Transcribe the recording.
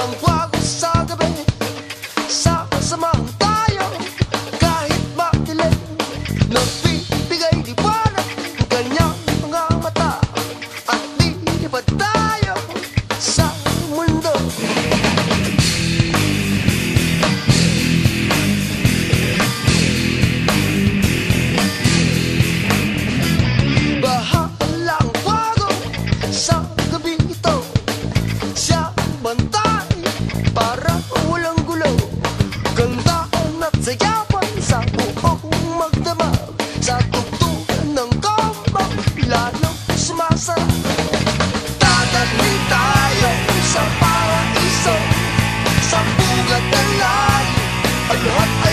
ang wag sa gabi Sa kasamang tayo Kahit matilim Nagbibigay liwanag Kanyang what? I